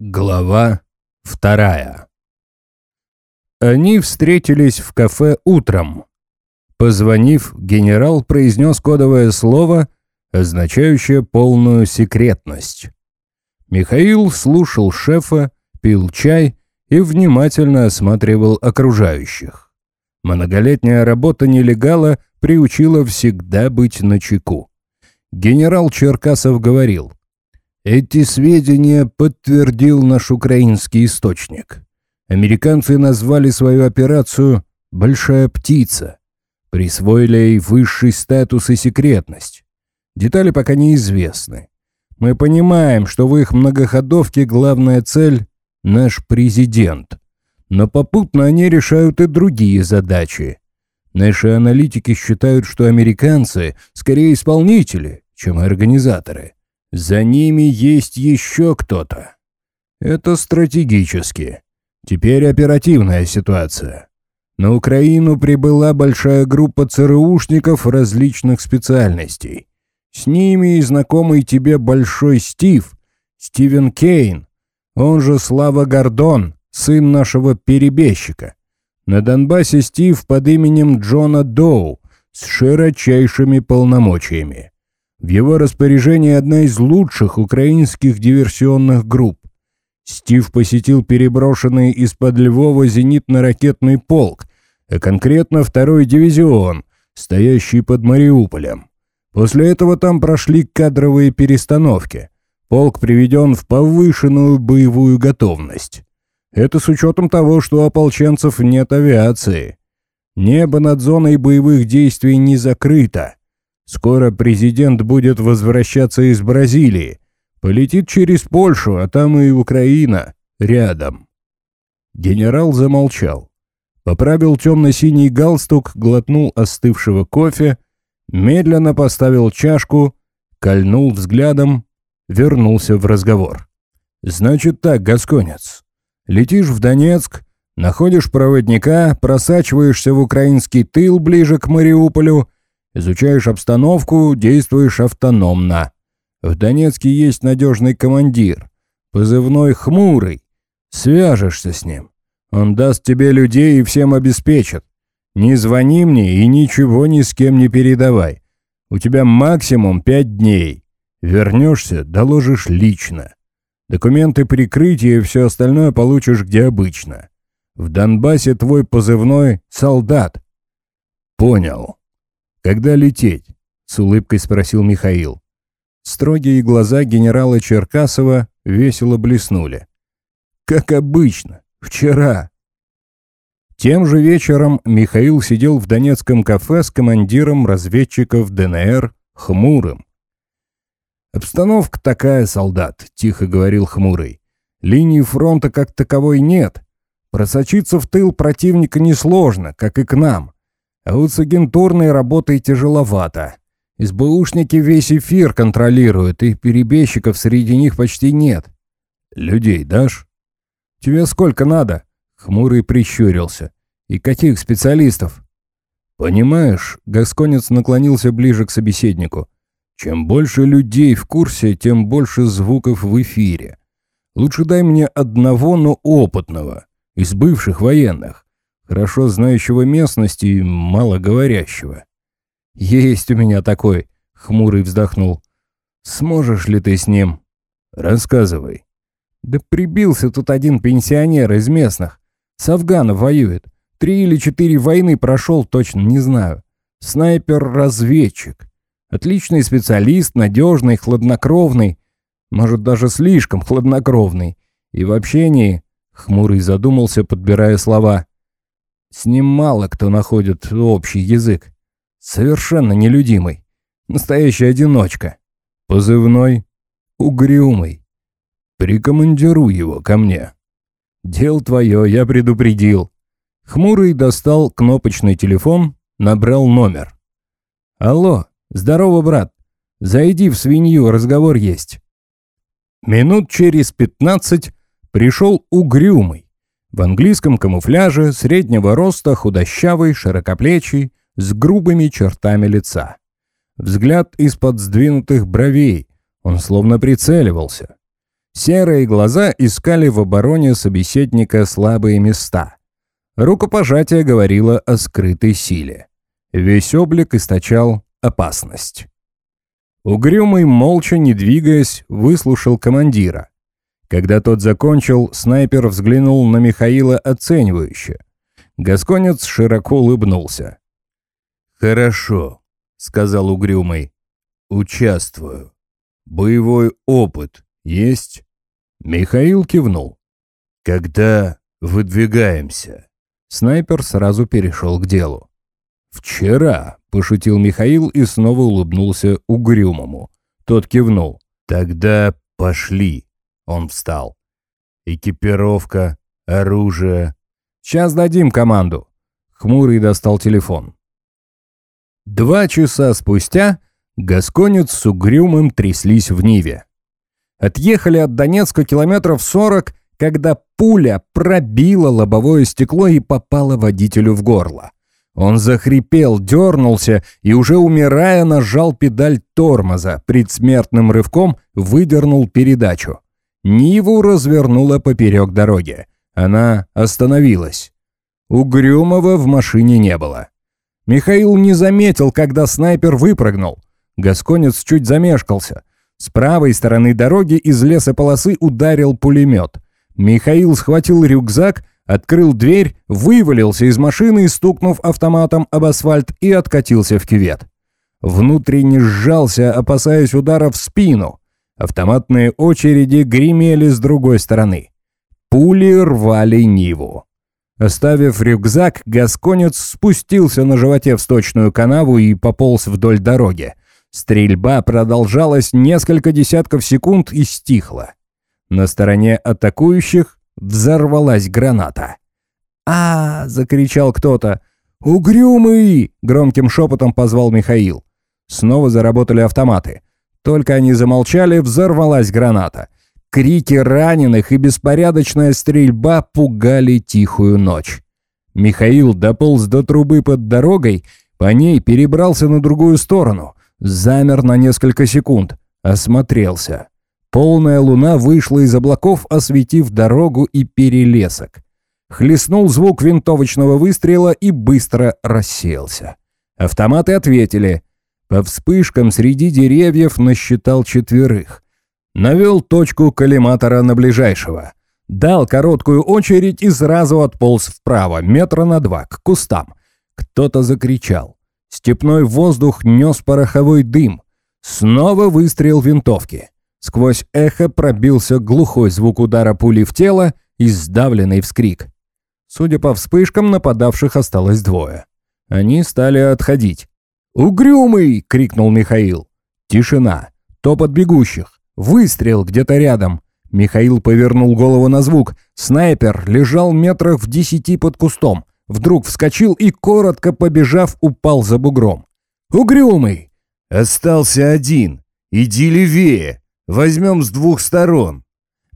Глава вторая Они встретились в кафе утром. Позвонив, генерал произнес кодовое слово, означающее полную секретность. Михаил слушал шефа, пил чай и внимательно осматривал окружающих. Многолетняя работа нелегала приучила всегда быть начеку. Генерал Черкасов говорил, эти сведения подтвердил наш украинский источник. Американцы назвали свою операцию «Большая птица». Присвоили ей высший статус и секретность. Детали пока неизвестны. Мы понимаем, что в их многоходовке главная цель – наш президент. Но попутно они решают и другие задачи. Наши аналитики считают, что американцы скорее исполнители, чем организаторы. За ними есть еще кто-то. Это стратегически. Теперь оперативная ситуация. На Украину прибыла большая группа ЦРУшников различных специальностей. С ними и знакомый тебе Большой Стив, Стивен Кейн, он же Слава Гордон, сын нашего перебежчика. На Донбассе Стив под именем Джона Доу с широчайшими полномочиями. В его распоряжении одна из лучших украинских диверсионных групп. Стив посетил переброшенный из-под Львова зенитно-ракетный полк, а конкретно второй дивизион, стоящий под Мариуполем. После этого там прошли кадровые перестановки. Полк приведен в повышенную боевую готовность. Это с учетом того, что у ополченцев нет авиации. Небо над зоной боевых действий не закрыто. Скоро президент будет возвращаться из Бразилии. Полетит через Польшу, а там и Украина. Рядом. Генерал замолчал. Поправил темно-синий галстук, глотнул остывшего кофе, медленно поставил чашку, кольнул взглядом, вернулся в разговор. «Значит так, Гасконец. Летишь в Донецк, находишь проводника, просачиваешься в украинский тыл ближе к Мариуполю, Изучаешь обстановку, действуешь автономно. В Донецке есть надежный командир, позывной «Хмурый». Свяжешься с ним. Он даст тебе людей и всем обеспечит. Не звони мне и ничего ни с кем не передавай. У тебя максимум пять дней. Вернешься, доложишь лично. Документы прикрытия и все остальное получишь где обычно. В Донбассе твой позывной «Солдат». Понял. «Когда лететь?» — с улыбкой спросил Михаил. Строгие глаза генерала Черкасова весело блеснули. «Как обычно. Вчера». Тем же вечером Михаил сидел в донецком кафе с командиром разведчиков ДНР Хмурым. «Обстановка такая, солдат», — тихо говорил Хмурый. «Линии фронта как таковой нет. Просочиться в тыл противника несложно, как и к нам. А вот с агентурной работой тяжеловато. СБУшники весь эфир контролируют, и перебежчиков среди них почти нет. Людей дашь? Тебе сколько надо? Хмурый прищурился. И каких специалистов? Понимаешь, Гасконец наклонился ближе к собеседнику. Чем больше людей в курсе, тем больше звуков в эфире. Лучше дай мне одного, но опытного, из бывших военных хорошо знающего местности и малоговорящего. «Есть у меня такой», — хмурый вздохнул. «Сможешь ли ты с ним?» «Рассказывай». «Да прибился тут один пенсионер из местных. С Афганом воюет. Три или четыре войны прошел, точно не знаю. Снайпер-разведчик. Отличный специалист, надежный, хладнокровный. Может, даже слишком хладнокровный. И в общении...» Хмурый задумался, подбирая слова. С ним мало кто находит общий язык. Совершенно нелюдимый. Настоящий одиночка. Позывной «Угрюмый». Прикомандируй его ко мне. Дел твое, я предупредил. Хмурый достал кнопочный телефон, набрал номер. «Алло, здорово, брат. Зайди в свинью, разговор есть». Минут через пятнадцать пришел угрюмый. В английском камуфляже, среднего роста, худощавый, широкоплечий, с грубыми чертами лица. Взгляд из-под сдвинутых бровей, он словно прицеливался. Серые глаза искали в обороне собеседника слабые места. Рукопожатие говорило о скрытой силе. Весь облик источал опасность. Угрюмый, молча, не двигаясь, выслушал командира. Когда тот закончил, снайпер взглянул на Михаила оценивающе. Гасконец широко улыбнулся. «Хорошо», — сказал Угрюмый. «Участвую. Боевой опыт есть?» Михаил кивнул. «Когда выдвигаемся?» Снайпер сразу перешел к делу. «Вчера», — пошутил Михаил и снова улыбнулся угрюмому. Тот кивнул. «Тогда пошли». Он встал. «Экипировка, оружие». «Сейчас дадим команду». Хмурый достал телефон. Два часа спустя Гасконец с угрюмым тряслись в Ниве. Отъехали от Донецка километров сорок, когда пуля пробила лобовое стекло и попала водителю в горло. Он захрипел, дернулся и, уже умирая, нажал педаль тормоза, предсмертным рывком выдернул передачу. Ниву развернула поперек дороги. Она остановилась. Угрюмого в машине не было. Михаил не заметил, когда снайпер выпрыгнул. Гасконец чуть замешкался. С правой стороны дороги из лесополосы ударил пулемет. Михаил схватил рюкзак, открыл дверь, вывалился из машины, стукнув автоматом об асфальт и откатился в кювет. Внутренне сжался, опасаясь удара в спину. Автоматные очереди гремели с другой стороны. Пули рвали Ниву. Оставив рюкзак, гасконец спустился на животе в сточную канаву и пополз вдоль дороги. Стрельба продолжалась несколько десятков секунд и стихла. На стороне атакующих взорвалась граната. а, закричал кто-то. «Угрюмый!» — громким шепотом позвал Михаил. Снова заработали автоматы. Только они замолчали, взорвалась граната. Крики раненых и беспорядочная стрельба пугали тихую ночь. Михаил дополз до трубы под дорогой, по ней перебрался на другую сторону. Замер на несколько секунд. Осмотрелся. Полная луна вышла из облаков, осветив дорогу и перелесок. Хлестнул звук винтовочного выстрела и быстро рассеялся. Автоматы ответили. По вспышкам среди деревьев насчитал четверых. Навел точку коллиматора на ближайшего. Дал короткую очередь и сразу отполз вправо, метра на два, к кустам. Кто-то закричал. Степной воздух нес пороховой дым. Снова выстрел винтовки. Сквозь эхо пробился глухой звук удара пули в тело и сдавленный вскрик. Судя по вспышкам, нападавших осталось двое. Они стали отходить. «Угрюмый!» — крикнул Михаил. Тишина. Топот бегущих. Выстрел где-то рядом. Михаил повернул голову на звук. Снайпер лежал метрах в десяти под кустом. Вдруг вскочил и, коротко побежав, упал за бугром. «Угрюмый!» «Остался один. Иди левее. Возьмем с двух сторон».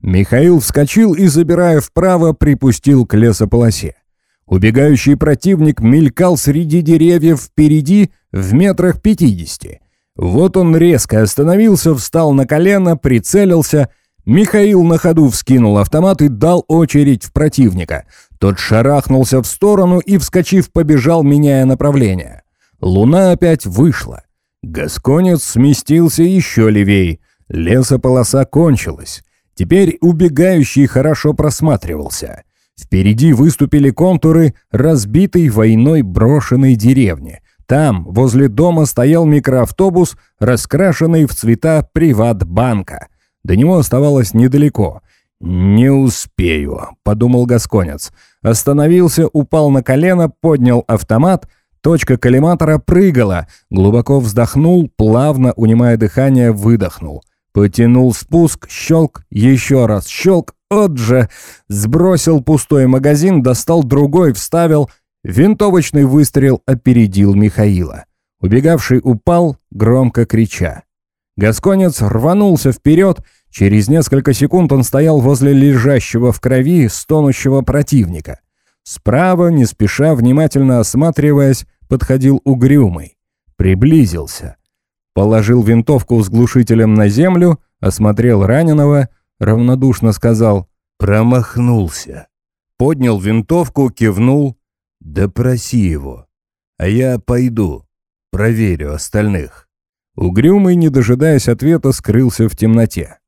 Михаил вскочил и, забирая вправо, припустил к лесополосе. Убегающий противник мелькал среди деревьев впереди в метрах пятидесяти. Вот он резко остановился, встал на колено, прицелился — Михаил на ходу вскинул автомат и дал очередь в противника. Тот шарахнулся в сторону и, вскочив, побежал, меняя направление. Луна опять вышла. Гасконец сместился еще левей. Лесополоса кончилась. Теперь убегающий хорошо просматривался. Впереди выступили контуры разбитой войной брошенной деревни. Там, возле дома, стоял микроавтобус, раскрашенный в цвета приват-банка. До него оставалось недалеко. «Не успею», — подумал Гасконец. Остановился, упал на колено, поднял автомат. Точка коллиматора прыгала. Глубоко вздохнул, плавно, унимая дыхание, выдохнул. Потянул спуск, щелк, еще раз щелк, от же. Сбросил пустой магазин, достал другой, вставил. Винтовочный выстрел опередил Михаила. Убегавший упал, громко крича. Гасконец рванулся вперед. Через несколько секунд он стоял возле лежащего в крови стонущего противника. Справа, не спеша, внимательно осматриваясь, подходил угрюмый. Приблизился. Положил винтовку с глушителем на землю, осмотрел раненого, равнодушно сказал «Промахнулся». Поднял винтовку, кивнул «Допроси его, а я пойду, проверю остальных». Угрюмый, не дожидаясь ответа, скрылся в темноте.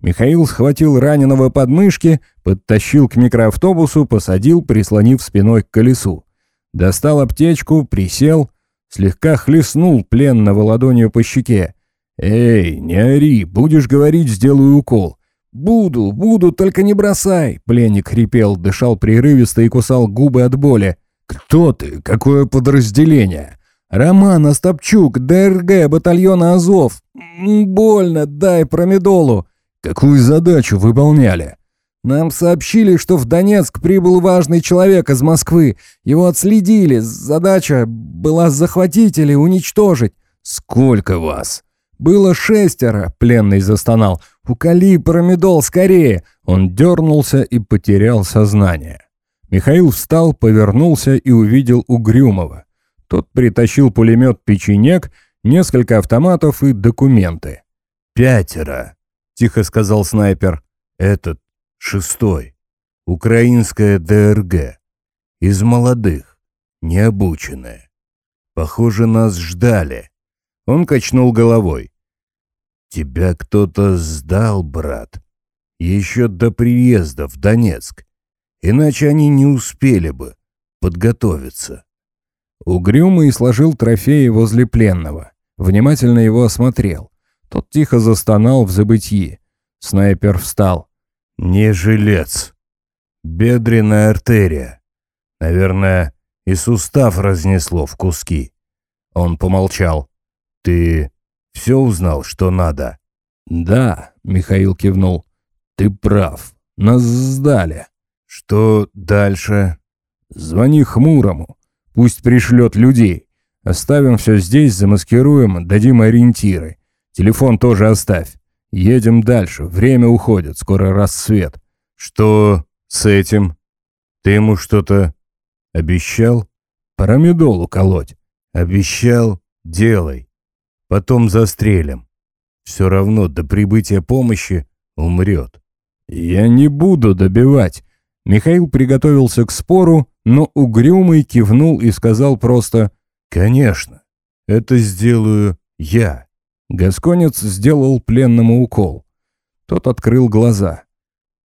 Михаил схватил раненого под мышки, подтащил к микроавтобусу, посадил, прислонив спиной к колесу. Достал аптечку, присел, слегка хлестнул пленного ладонью по щеке. «Эй, не ори, будешь говорить, сделаю укол». «Буду, буду, только не бросай!» Пленник хрипел, дышал прерывисто и кусал губы от боли. «Кто ты? Какое подразделение?» «Роман Остапчук, ДРГ, батальона Азов. Больно, дай промедолу». «Какую задачу выполняли?» «Нам сообщили, что в Донецк прибыл важный человек из Москвы. Его отследили. Задача была захватить или уничтожить». «Сколько вас?» «Было шестеро», — пленный застонал. «Уколи промедол скорее!» Он дернулся и потерял сознание. Михаил встал, повернулся и увидел Угрюмова. Тот притащил пулемет «Печенек», несколько автоматов и документы. «Пятеро», тихо сказал снайпер. Этот шестой. Украинская ДРГ. Из молодых. Необученная. Похоже, нас ждали. Он качнул головой. Тебя кто-то сдал, брат. Еще до приезда в Донецк. Иначе они не успели бы подготовиться. Угрюмый сложил трофеи возле пленного. Внимательно его осмотрел. Тот тихо застонал в забытии. Снайпер встал. «Не жилец. Бедренная артерия. Наверное, и сустав разнесло в куски». Он помолчал. «Ты все узнал, что надо?» «Да», — Михаил кивнул. «Ты прав. Нас сдали». «Что дальше?» «Звони Хмурому. Пусть пришлет людей. Оставим все здесь, замаскируем, дадим ориентиры. Телефон тоже оставь. Едем дальше, время уходит, скоро рассвет. Что с этим? Ты ему что-то обещал? Парамидол уколоть. Обещал, делай. Потом застрелим. Все равно до прибытия помощи умрет. Я не буду добивать. Михаил приготовился к спору, но угрюмый кивнул и сказал просто «Конечно, это сделаю я». Гасконец сделал пленному укол. Тот открыл глаза.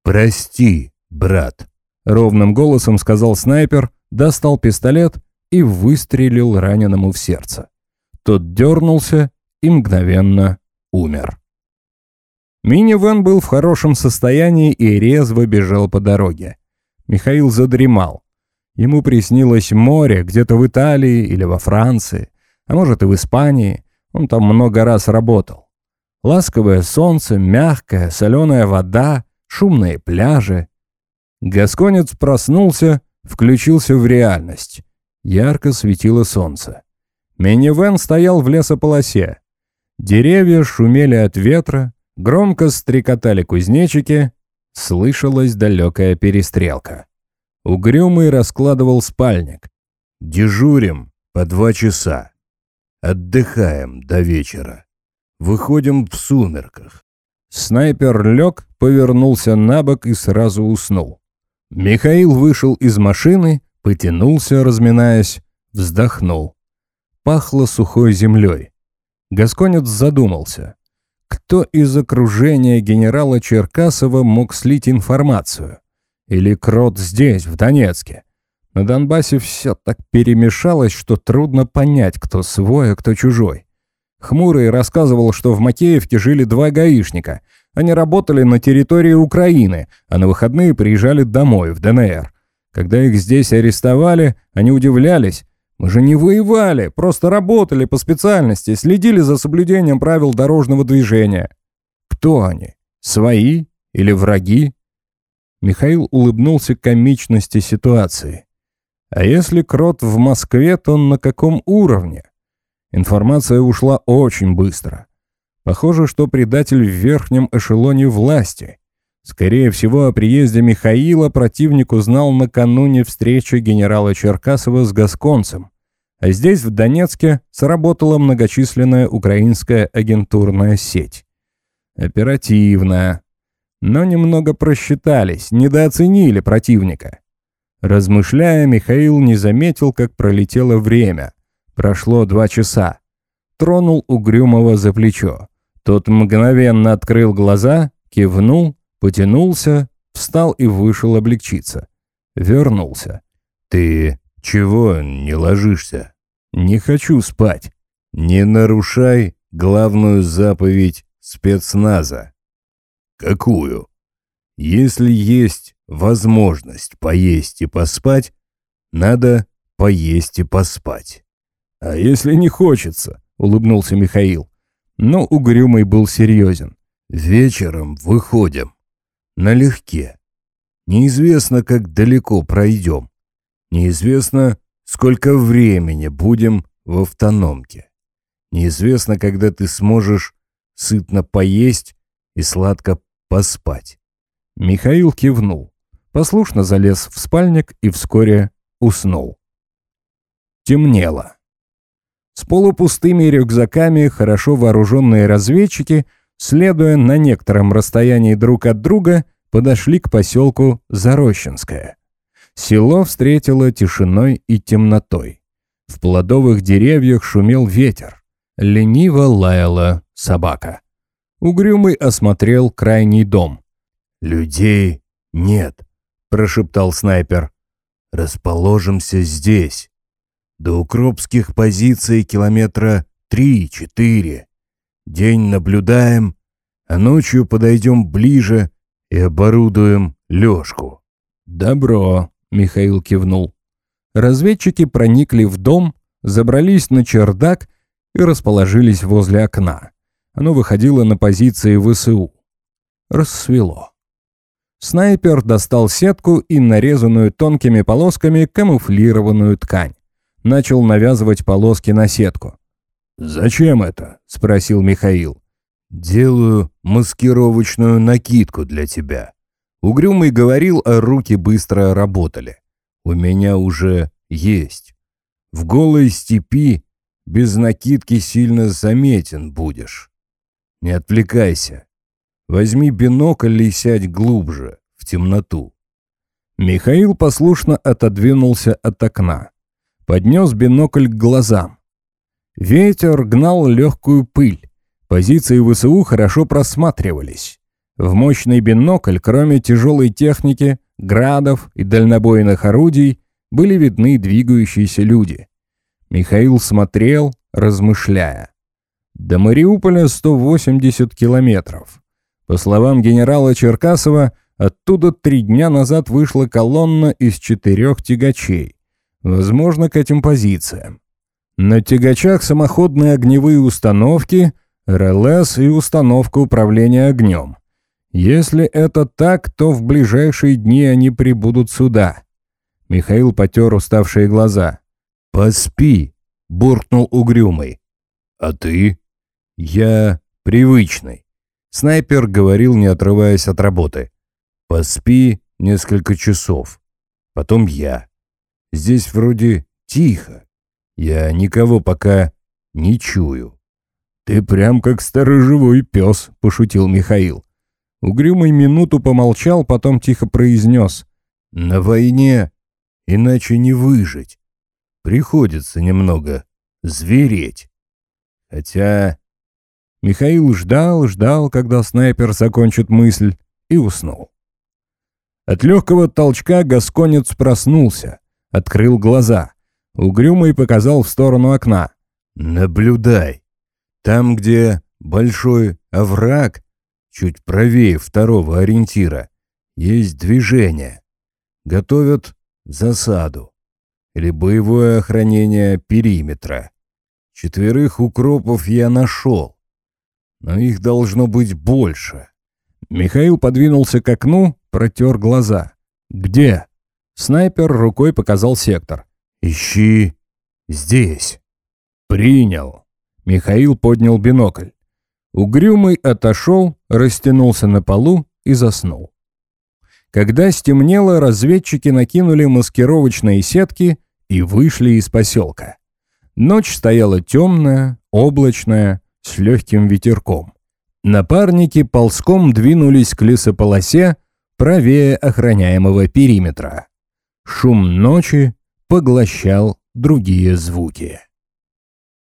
«Прости, брат», — ровным голосом сказал снайпер, достал пистолет и выстрелил раненому в сердце. Тот дернулся и мгновенно умер. Мини-вэн был в хорошем состоянии и резво бежал по дороге. Михаил задремал. Ему приснилось море где-то в Италии или во Франции, а может и в Испании — он там много раз работал. Ласковое солнце, мягкая, соленая вода, шумные пляжи. Гасконец проснулся, включился в реальность. Ярко светило солнце. Минивэн стоял в лесополосе. Деревья шумели от ветра, громко стрекотали кузнечики, слышалась далекая перестрелка. Угрюмый раскладывал спальник. «Дежурим по два часа. Отдыхаем до вечера. Выходим в сумерках. Снайпер лег, повернулся на бок и сразу уснул. Михаил вышел из машины, потянулся, разминаясь, вздохнул. Пахло сухой землей. Гасконец задумался. Кто из окружения генерала Черкасова мог слить информацию? Или Крот здесь, в Донецке? На Донбассе все так перемешалось, что трудно понять, кто свой, а кто чужой. Хмурый рассказывал, что в Макеевке жили два гаишника. Они работали на территории Украины, а на выходные приезжали домой, в ДНР. Когда их здесь арестовали, они удивлялись. Мы же не воевали, просто работали по специальности, следили за соблюдением правил дорожного движения. Кто они? Свои или враги? Михаил улыбнулся комичности ситуации. А если крот в Москве, то на каком уровне? Информация ушла очень быстро. Похоже, что предатель в верхнем эшелоне власти. Скорее всего, о приезде Михаила противник узнал накануне встречи генерала Черкасова с Гасконцем. А здесь, в Донецке, сработала многочисленная украинская агентурная сеть. Оперативная. Но немного просчитались, недооценили противника. Размышляя, Михаил не заметил, как пролетело время. Прошло два часа. Тронул Угрюмого за плечо. Тот мгновенно открыл глаза, кивнул, потянулся, встал и вышел облегчиться. Вернулся. «Ты чего не ложишься?» «Не хочу спать». «Не нарушай главную заповедь спецназа». «Какую?» «Если есть возможность поесть и поспать, надо поесть и поспать». «А если не хочется?» — улыбнулся Михаил. Но угрюмый был серьезен. «Вечером выходим. Налегке. Неизвестно, как далеко пройдем. Неизвестно, сколько времени будем в автономке. Неизвестно, когда ты сможешь сытно поесть и сладко поспать. Михаил кивнул, послушно залез в спальник и вскоре уснул. Темнело. С полупустыми рюкзаками хорошо вооруженные разведчики, следуя на некотором расстоянии друг от друга, подошли к поселку Зарощенское. Село встретило тишиной и темнотой. В плодовых деревьях шумел ветер. Лениво лаяла собака. Угрюмый осмотрел крайний дом. «Людей нет», — прошептал снайпер. «Расположимся здесь. До укропских позиций километра три-четыре. День наблюдаем, а ночью подойдем ближе и оборудуем лёжку». «Добро», — Михаил кивнул. Разведчики проникли в дом, забрались на чердак и расположились возле окна. Оно выходило на позиции ВСУ. Рассвело. Снайпер достал сетку и нарезанную тонкими полосками камуфлированную ткань. Начал навязывать полоски на сетку. «Зачем это?» — спросил Михаил. «Делаю маскировочную накидку для тебя». Угрюмый говорил, а руки быстро работали. «У меня уже есть. В голой степи без накидки сильно заметен будешь. Не отвлекайся. Возьми бинокль и сядь глубже, в темноту». Михаил послушно отодвинулся от окна. Поднес бинокль к глазам. Ветер гнал легкую пыль. Позиции ВСУ хорошо просматривались. В мощный бинокль, кроме тяжелой техники, градов и дальнобойных орудий, были видны двигающиеся люди. Михаил смотрел, размышляя. До Мариуполя 180 километров. По словам генерала Черкасова, оттуда три дня назад вышла колонна из четырех тягачей. Возможно, к этим позициям. На тягачах самоходные огневые установки, РЛС и установка управления огнем. Если это так, то в ближайшие дни они прибудут сюда. Михаил потер уставшие глаза. «Поспи», — буркнул угрюмый. «А ты?» «Я привычный. Снайпер говорил, не отрываясь от работы. «Поспи несколько часов. Потом я. Здесь вроде тихо. Я никого пока не чую». «Ты прям как сторожевой пес», — пошутил Михаил. Угрюмый минуту помолчал, потом тихо произнес. «На войне иначе не выжить. Приходится немного звереть. Хотя Михаил ждал, ждал, когда снайпер закончит мысль, и уснул. От легкого толчка Гасконец проснулся, открыл глаза. Угрюмый показал в сторону окна. «Наблюдай. Там, где большой овраг, чуть правее второго ориентира, есть движение. Готовят засаду или боевое охранение периметра. Четверых укропов я нашел но их должно быть больше. Михаил подвинулся к окну, протер глаза. «Где?» Снайпер рукой показал сектор. «Ищи здесь». «Принял». Михаил поднял бинокль. Угрюмый отошел, растянулся на полу и заснул. Когда стемнело, разведчики накинули маскировочные сетки и вышли из поселка. Ночь стояла темная, облачная, с легким ветерком. Напарники ползком двинулись к лесополосе правее охраняемого периметра. Шум ночи поглощал другие звуки.